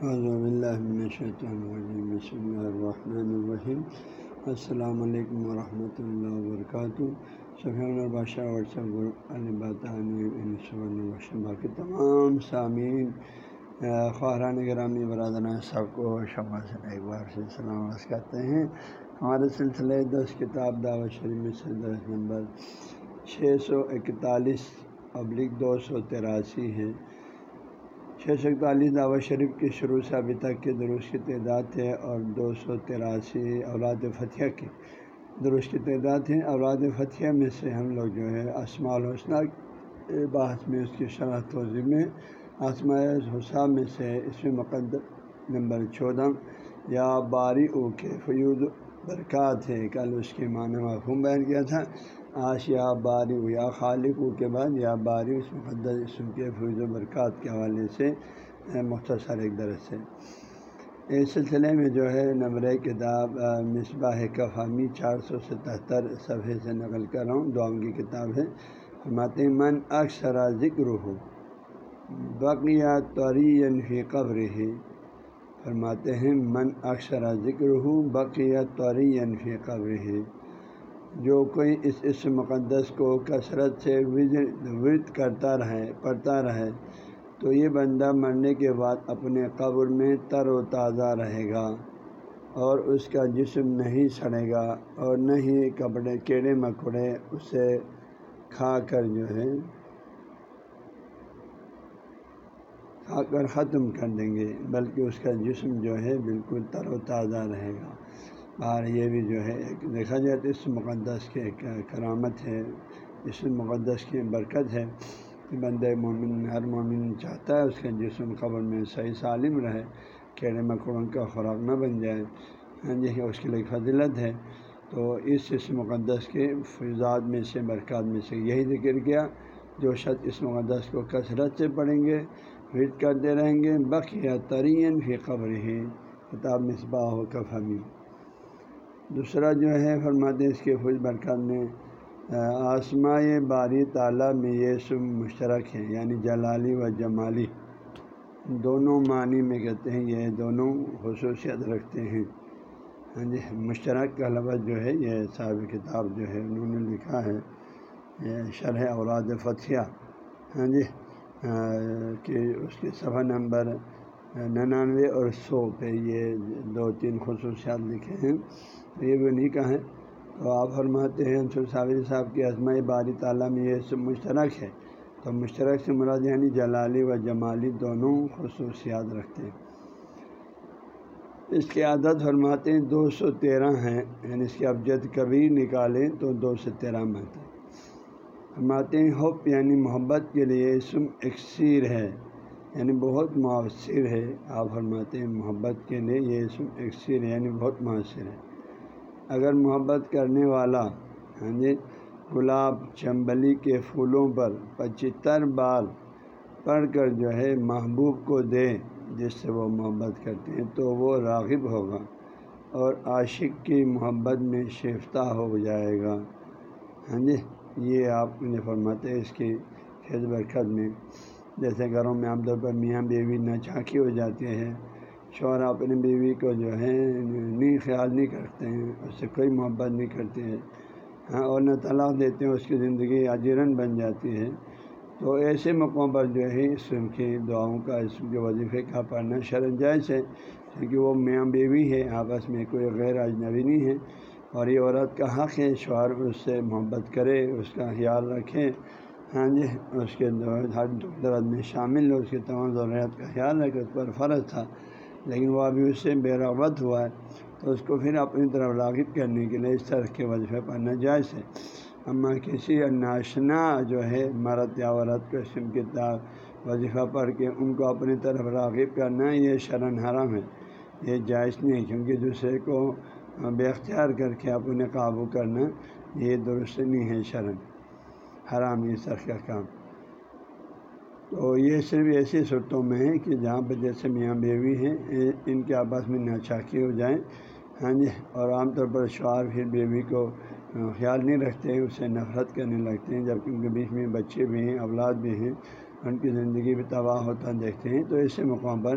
الرجیم، بسم اللہ الرحمن الرحیم۔ السلام علیکم ورحمۃ اللہ وبرکاتہ۔ سفین البادشاہ واٹس ایپ گروپ الباطان باقی تمام سامعین خواہران گرامی، برادران سب کو شمع سے ایک بار سے سلام عرض کرتے ہیں۔ ہمارے سلسلے دس کتاب دعوت شریف میں سے دس نمبر چھ سو اکتالیس ابلک دو سو تراسی ہے۔ چھ سو اکتالیس دعوت شریف کے شروع سے ابھی تک کے درست کی تعداد ہے اور دو سو تراسی اولاد فتح کی درست کی تعداد ہے اولاد فتح میں سے ہم لوگ جو ہے اسماع الحسنہ، بحث میں اس کی شرح توضیع میں آسماء حساب میں سے اس میں مقدم نمبر چودہ، یا باری او کے فیود برکات ہے۔ کل اس کے معنی مفہوم بیان کیا تھا۔ آش یا باری یا خالق کے بعد، یا باری اس مقدس اسم کے فیض و برکات کے حوالے سے مختصر ایک درس ہے۔ اس سلسلے میں جو ہے، نمبر کتاب مصباح کفامی، چار سو ستہتر صفحے سے نقل کر رہا ہوں۔ دعاؤں کی کتاب ہے۔ فرماتے من اکثر ذکر ہو بقیہ توری فی قبر ہی فرماتے ہیں، من اکثر ذکر ہو بقیہ توری فی قبر ہی جو کوئی اس اس مقدس کو کثرت سے ورد کرتا رہے، پڑھتا رہے، تو یہ بندہ مرنے کے بعد اپنے قبر میں تر و تازہ رہے گا اور اس کا جسم نہیں سڑے گا اور نہ ہی کپڑے، کیڑے مکوڑے اسے کھا کر جو ہے، کھا کر ختم کر دیں گے، بلکہ اس کا جسم جو ہے بالکل تر و تازہ رہے گا۔ اور یہ بھی جو ہے ایک دیکھا جائے تو اس مقدس کی ایک کرامت ہے، اس مقدس کی برکت ہے کہ بند مومن، ہر مومن چاہتا ہے اس کے جسم قبر میں صحیح سالم رہے، کیڑے مکڑوں کا خوراک نہ بن جائے۔ ہاں جی اس کے لیے فضلت ہے۔ تو اس اس مقدس کے فضاد میں سے، برکات میں سے یہی ذکر کیا، جو شخص اس مقدس کو کثرت سے پڑھیں گے ورد کرتے رہیں گے، بقیہ ترین فی قبر ہی کتاب مصباح و کفہمی دوسرا جو ہے، فرماتے اس کے خوش برکات میں آسمائے باری تعالیٰ میں یہ سب مشترک ہے یعنی جلالی و جمالی۔ دونوں معنی میں کہتے ہیں، یہ دونوں خصوصیت رکھتے ہیں۔ ہاں جی مشترک کا لفظ جو ہے، یہ صاحب کتاب جو ہے، انہوں نے لکھا ہے، یہ شرح اولاد فتح ہاں جی کہ اس کے صفحہ نمبر ننانوے اور سو پہ یہ دو تین خصوصیات لکھے ہیں۔ یہ بھی نہیں کا ہے تو آپ فرماتے ہیں صابر صاحب کی عظمۂ باری تعالیٰ میں یہ سب مشترک ہے۔ تو مشترک سے مراد یعنی جلالی و جمالی دونوں خصوصیات رکھتے ہیں۔ اس کی عادت فرماتے ہیں، دو سو تیرہ ہیں۔ یعنی اس کی ابجد کبھی نکالیں تو دو سو تیرہ میں آتے فرماتے ہیں ہوپ یعنی محبت کے لیے اسم اکثیر ہے۔ یعنی بہت مؤثر ہے، آپ فرماتے ہیں محبت کے لیے یہ اسم اکثیر ہے یعنی بہت مؤثر ہے۔ اگر محبت کرنے والا ہاں جی گلاب چمبلی کے پھولوں پر پچہتر بال پڑھ کر جو ہے محبوب کو دے، جس سے وہ محبت کرتے ہیں، تو وہ راغب ہوگا اور عاشق کی محبت میں شیفتہ ہو جائے گا۔ ہاں جی یہ آپ نے فرماتے ہیں اس کی خیز برکت میں۔ جیسے گھروں میں عام طور پر میاں بیوی ناچاکی ہو جاتی ہے شوہر اپنی بیوی کو جو ہے نہیں خیال نہیں کرتے ہیں، اس سے کوئی محبت نہیں کرتے ہیں۔ ہاں اور نہ طلاق دیتے ہیں، اس کی زندگی اجیرن بن جاتی ہے۔ تو ایسے موقعوں پر جو ہے اس کی دعاؤں کا، اس کے وظیفے کا پڑھنا شرن جائز ہے۔ کیونکہ وہ میاں بیوی ہے، آپس میں کوئی غیر اجنبی نہیں ہے۔ اور یہ عورت کا حق ہے، شوہر اس سے محبت کرے، اس کا خیال رکھے۔ ہاں جی اس کے ہر درد میں شامل ہو اس کی تمام ضروریات کا خیال رکھے اس پر فرض تھا، لیکن وہ ابھی اس سے بے رغبت ہوا ہے، تو اس کو پھر اپنی طرف راغب کرنے کے لیے اس طرح کے وظیفے پڑھنا جائز ہے۔ اما کسی ناشنا جو ہے، مرد یا عورت کو اسم کی وظیفہ پڑھ کے ان کو اپنی طرف راغب کرنا، یہ شرن حرام ہے، یہ جائز نہیں، کیونکہ دوسرے کو بے اختیار کر کے اپنے قابو کرنا، یہ درست نہیں ہے شرن۔ حرام اس طرح کا کام۔ تو یہ صرف ایسی صورتوں میں ہے کہ جہاں پہ جیسے میاں بیوی ہیں، ان کے آپس میں ناچاکی ہو جائیں ہاں جی اور عام طور پر شوہر پھر بیوی کو خیال نہیں رکھتے ہیں اسے نفرت کرنے لگتے ہیں، جبکہ ان کے بیچ میں بچے بھی ہیں، اولاد بھی ہیں، ان کی زندگی بھی تباہ ہوتا دیکھتے ہیں۔ تو ایسے مقام پر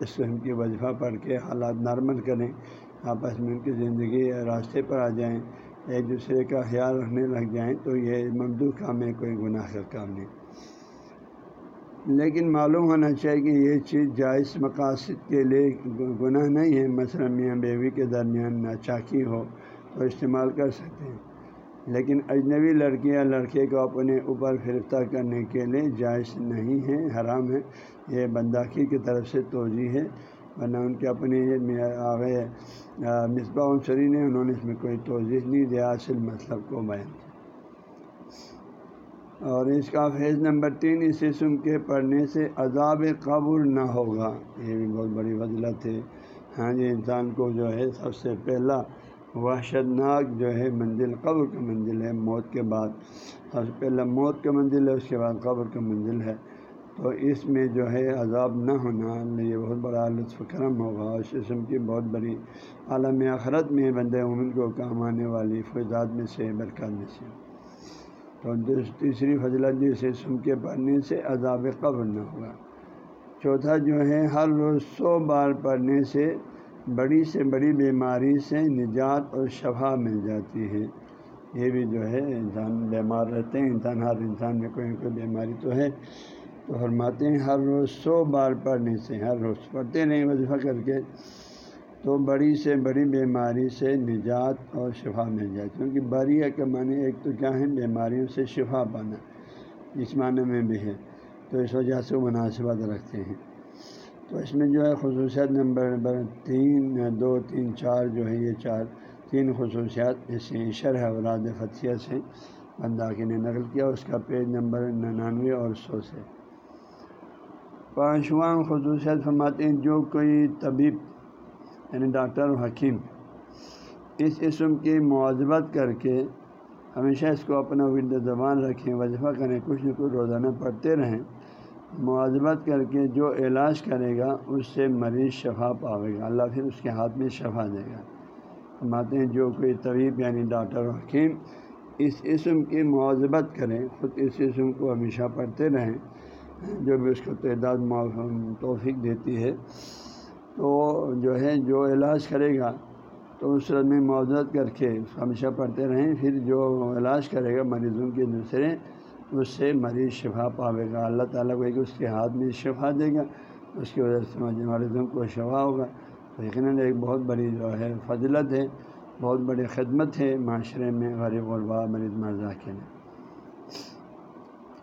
اس قسم کی وظیفہ پڑھ کے حالات نارمل کریں، آپس میں ان کی زندگی راستے پر آ جائیں۔ ایک دوسرے کا خیال رکھنے لگ جائیں تو یہ ممدو کام ہے، کوئی گناہ کا کام نہیں۔ لیکن معلوم ہونا چاہیے کہ یہ چیز جائز مقاصد کے لیے گناہ نہیں ہے۔ مثلا میاں بیوی کے درمیان ناچاکی ہو تو استعمال کر سکتے ہیں۔ لیکن اجنبی لڑکی یا لڑکے کو اپنے اوپر گرفتہ کرنے کے لیے جائز نہیں ہے، حرام ہے۔ یہ بنداخی کی طرف سے توجہ ہے۔ ورنہ ان کے اپنے آگے مصباح عنصری نے انہوں نے اس میں کوئی توضیح نہیں دیا اصل مطلب کو بیان اور اس کا فیض نمبر تین اس اسم کے پڑھنے سے عذاب قبر نہ ہوگا۔ یہ بھی بہت بڑی وضلت ہے۔ ہاں جی انسان کو جو ہے سب سے پہلا وحشتناک جو ہے منزل، قبر کا منزل ہے، موت کے بعد۔ سب سے پہلا موت کا منزل ہے، اس کے بعد قبر کا منزل ہے۔ تو اس میں جو ہے عذاب نہ ہونا یہ بہت بڑا لطف کرم ہوگا اس قسم کی بہت بڑی عالم آخرت میں بندے عمل کو کام آنے والی فیضات میں سے برکات میں سے تو تیسری فضلت جس اسم کے پڑھنے سے عذاب قبر نہ ہوگا۔ چوتھا جو ہے، ہر روز سو بار پڑھنے سے بڑی سے بڑی بیماری سے نجات اور شفا مل جاتی ہے۔ یہ بھی جو ہے، انسان بیمار رہتے ہیں، انسان ہر انسان میں کوئی نہ کوئی بیماری تو ہے۔ تو فرماتے ہیں، ہر روز سو بار پڑھنے سے، ہر روز پڑھتے نہیں، وظیفہ کر کے۔ تو بڑی سے بڑی بیماری سے نجات اور شفا مل جاتی کیونکہ بڑی کا معنی ایک تو کیا ہے، بیماریوں سے شفا پانا۔ اس معنی میں بھی ہے۔ تو اس وجہ سے وہ مناسبت رکھتے ہیں۔ تو اس میں جو ہے خصوصیات نمبر نمبر تین، دو، تین، چار جو ہے، یہ چار، تین خصوصیات اس شرح اوراد فتح سے بنداخی نے نقل کیا، اس کا پیج نمبر ننانوے اور سو سے۔ پانچواں خصوصیات فرماتے ہیں جو کوئی طبیب یعنی ڈاکٹر و حکیم، اس اسم کی معذبت کر کے ہمیشہ اس کو اپنا ورد زبان رکھیں، وظیفہ کریں، کچھ نہ کچھ روزانہ پڑھتے رہیں معذبت کر کے جو علاج کرے گا، اس سے مریض شفا پاوے گا، اللہ پھر اس کے ہاتھ میں شفا دے گا۔ فرماتے ہیں جو کوئی طبیب یعنی ڈاکٹر حکیم، اس اسم کی معذبت کریں، خود اس اسم کو ہمیشہ پڑھتے رہیں۔ جو بھی اس کو تعداد توفیق دیتی ہے، تو جو ہے، جو علاج کرے گا تو اس میں معذرت کر کے ہمیشہ پڑھتے رہیں۔ پھر جو علاج کرے گا مریضوں کے دوسرے، اس سے مریض شفا پاوے گا۔ اللہ تعالیٰ کو ایک اس کے ہاتھ میں شفا دے گا، اس کی وجہ سے مریضوں کو شفا ہوگا۔ تو یقیناً ایک بہت بڑی جو ہے فضلت ہے، بہت بڑی خدمت ہے معاشرے میں غریب غربا، مریض مرزا کے لیے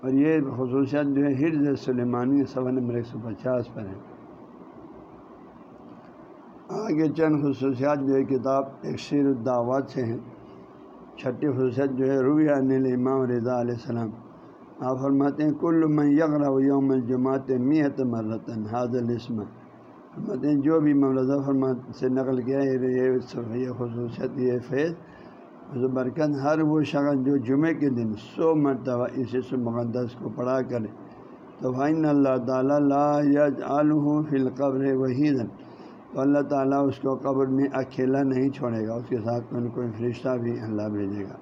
اور یہ خصوصیات جو ہے حرض سلیمانی سوا نمبر ایک سو پچاس پر ہے آگے چند خصوصیات جو ہے، کتاب ایک شیر الدعوات سے ہیں۔ چھٹی خصوصیت جو ہے رویہ انل امام رضا علیہ السلام۔ آپ فرماتے ہیں، کل میں یغرا یوم الجماعت میت مرتن حاضل اسم فرماتے ہیں، جو بھی ممرضہ فرما سے نقل کیا ہے، یہ خصوصیت یہ فیض۔ برکت ہر وہ شخص جو جمعے کے دن سو مرتبہ اس مقدس کو پڑھا کرے، تو فائن اللہ تعالیٰ لا یج فی القبر وحید تو اللہ تعالیٰ اس کو قبر میں اکیلا نہیں چھوڑے گا، اس کے ساتھ کوئی کوئی فرشتہ بھی اللہ بھیجے گا۔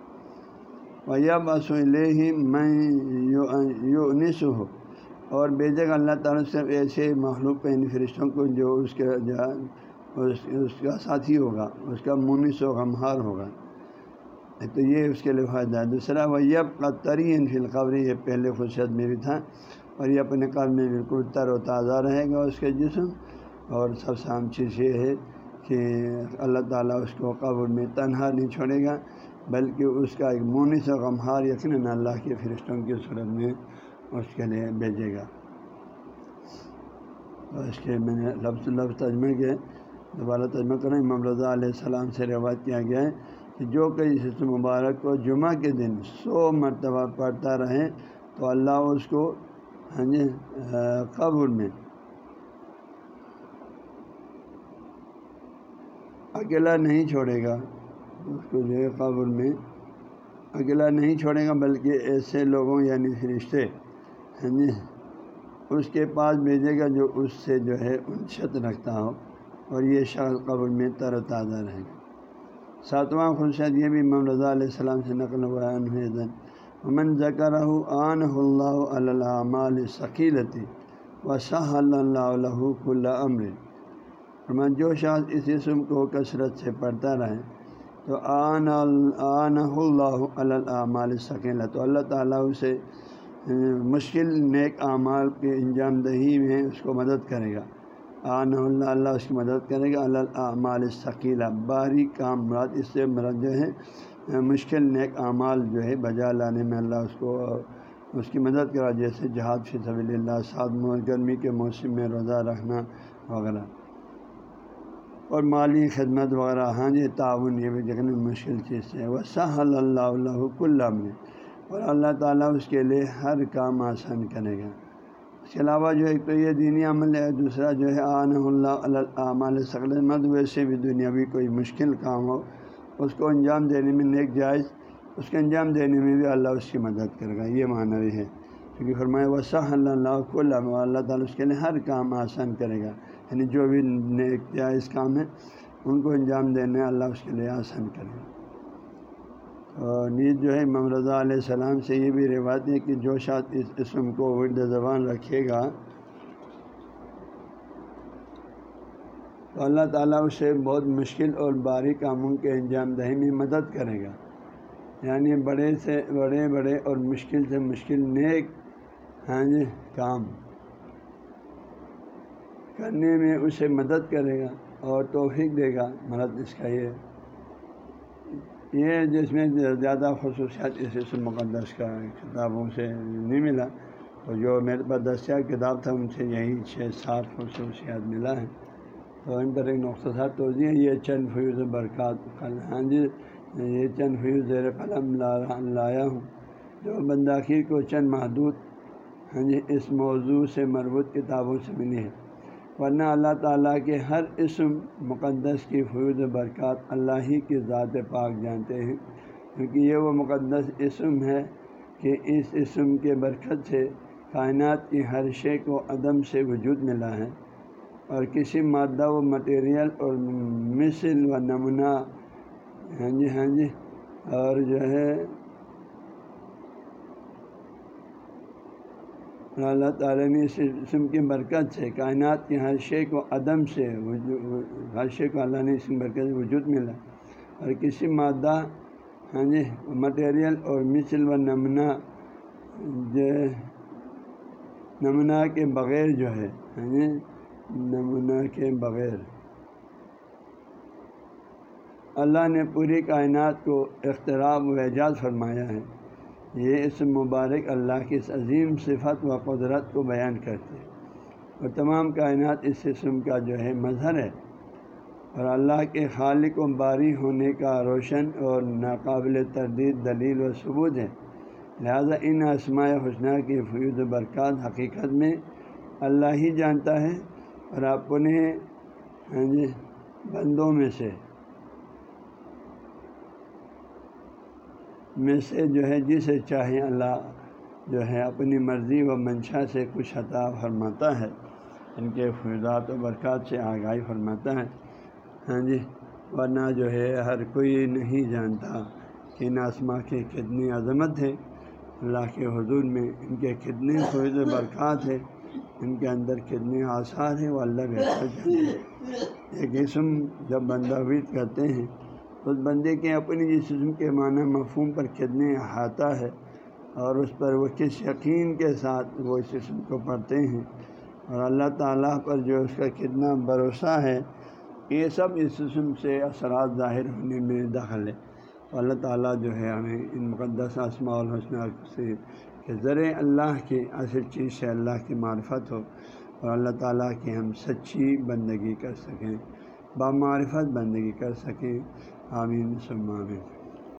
ویا بس ہی میں یو نس ہو اور بیجے گا اللہ تعالیٰ سے ایسے مخلوق ان فرشتوں کو جو اس کے جو اس کا ساتھی ہوگا، اس کا منس و غمہار ہوگا۔ تو یہ اس کے لیے فائدہ ہے۔ دوسرا ویب کا ترین فی القبری یہ پہلے خصوصیت میں بھی تھا اور یہ اپنے کام میں بالکل تر و تازہ رہے گا اس کے جسم۔ اور سب سے عام چیز یہ ہے کہ اللہ تعالیٰ اس کو قبر میں تنہا نہیں چھوڑے گا، بلکہ اس کا ایک مونس و غمہار یقیناً اللہ کے فرشتوں کی صورت میں اس کے لیے بھیجے گا۔ اس کے میں نے لفظ لفظ تجمے کے دوبارہ تجمہ کریں۔ امام رضا علیہ السلام سے روایت کیا گیا ہے کہ جو کہ اس مبارک کو جمعہ کے دن سو مرتبہ پڑھتا رہے تو اللہ اس کو ہاں جی قبر میں۔ اکیلا نہیں چھوڑے گا، اس کو جو ہے قبر میں۔ اکیلا نہیں چھوڑے گا، بلکہ ایسے لوگوں یعنی فرشتے ہیں جی اس کے پاس بھیجے گا جو اس سے جو ہے انشت رکھتا ہو اور یہ شخص قبر میں تر و تازہ رہے گا۔ ساتواں خرشت یہ بھی امام رضا علیہ السلام سے نقل ہوا ہے امن ذکر آن اللہ علامال ثقیلتی و صح اللہ کل امر۔ فرمان جو شاذ اس اسم کو کثرت سے پڑھتا رہے تو آن آن اللہ علامال ثقیلہ تو اللہ تعالیٰ اسے مشکل نیک اعمال کے انجام دہی میں اس کو مدد کرے گا۔ آن اللہ اللہ اس کی مدد کرے گا۔ اللہ، اعمال ثقیلہ۔ باری کام مراد اس سے مرد جو ہے، مشکل نیک اعمال جو ہے، بجا لانے میں اللہ اس کو، اس کی مدد کرا جیسے جہاد فی صبی اللہ سعد گرمی کے موسم میں روزہ رکھنا وغیرہ۔ اور مالی خدمت وغیرہ۔ ہاں جی تعاون یہ بھی دیکھنے مشکل چیز ہے۔ وہ صح اللہ اللہ کل میں اور اللہ تعالیٰ اس کے لیے ہر کام آسان کرے گا۔ اس کے علاوہ جو ایک تو یہ دینی عمل ہے، دوسرا جو ہے آن اللہ عمل سکل مد ویسے بھی دنیاوی کوئی مشکل کام ہو، اس کو انجام دینے میں نیک جائز، اس کے انجام دینے میں بھی اللہ اس کی مدد کرے گا، یہ معنی ہے۔ کیونکہ فرمایا وسا اللہ کو اللہ تعالیٰ اس کے لیے ہر کام آسان کرے گا۔ یعنی جو بھی نیک جائز کام ہے، ان کو انجام دینے اللہ اس کے لیے آسان کرے گا۔ نیز جو ہے امام رضا علیہ السلام سے یہ بھی روایت ہے کہ جو شاید اس اسم کو ورد زبان رکھے گا۔ تو اللہ تعالیٰ اسے بہت مشکل اور باری کاموں کے انجام دہی میں مدد کرے گا۔ یعنی بڑے سے بڑے بڑے اور مشکل سے مشکل نیک ہاں جی کام کرنے میں اسے مدد کرے گا اور توفیق دے گا۔ مرد اس کا یہ یہ جس میں زیادہ خصوصیات اس مقدس کا کتابوں سے نہیں ملا، تو جو میرے پاس دستیاب کتاب تھا، ان سے یہی چھ سات خصوصیات ملا ہے تو ان پر ایک نقصہ توضیع یہ چند فیوز برکات ہاں جی یہ چند فیوز زیر قلم لایا ہوں۔ جو بنداخیر کو چند محدود ہاں جی اس موضوع سے مربوط کتابوں سے ملی ہے۔ ورنہ اللہ تعالیٰ کے ہر اسم مقدس کی فیوز برکات اللہ ہی کی ذات پاک جانتے ہیں۔ کیونکہ یہ وہ مقدس اسم ہے کہ اس اسم کے برکت سے کائنات کی ہر شے کو عدم سے وجود ملا ہے۔ اور کسی مادہ و مٹیریل اور مثل و نمونہ ہاں جی ہاں جی اور جو ہے اللہ تعالیٰ نے اس اسم کی برکت سے کائنات کے ہر شے کو عدم سے ہر شے کو اللہ نے اس برکت سے وجود ملا۔ اور کسی مادہ ہاں جی مٹیریل اور مثل و نمونہ جو نمونہ کے بغیر جو ہے ہاں جی نمونہ کے بغیر۔ اللہ نے پوری کائنات کو اختراب و اعجاز فرمایا ہے۔ یہ اس مبارک اللہ کی اس عظیم صفت و قدرت کو بیان کرتے اور تمام کائنات اس اسم کا جو ہے مظہر ہے۔ اور اللہ کے خالق و باری ہونے کا روشن اور ناقابل تردید، دلیل و ثبوت ہے۔ لہذا ان اسماء حسنہ کی فیوز و برکات حقیقت میں اللہ ہی جانتا ہے اور اپنے ہاں جی، بندوں میں سے میں سے جو ہے جسے چاہے اللہ جو ہے اپنی مرضی و منشا سے کچھ عطا فرماتا ہے، ان کے فیضات و برکات سے آگاہی فرماتا ہے۔ ہاں جی ورنہ جو ہے ہر کوئی نہیں جانتا کہ ان آسما کی کتنی عظمت ہے۔ اللہ کے حضور میں ان کے کتنے فیض و برکات ہے، ان کے اندر کتنے آثار ہیں، وہ اللہ بہتر جانتے ایک قسم جب بندہ وید کرتے ہیں اس بندے کے اپنی جس جسم کے معنی مفہوم پر کتنے احاطہ ہے اور اس پر وہ کس یقین کے ساتھ وہ اس جسم کو پڑھتے ہیں اور اللہ تعالیٰ پر جو اس کا کتنا بھروسہ ہے، یہ سب اس جسم سے اثرات ظاہر ہونے میں دخل ہے۔ اللہ تعالیٰ جو ہے ہمیں ان مقدس آسماء الحسنہ سے کہ ذرے اللہ کی اصل چیز سے اللہ کی معرفت ہو اور اللہ تعالیٰ کی ہم سچی بندگی کر سکیں، بامعرفت بندگی کر سکیں۔ آمین سم آمین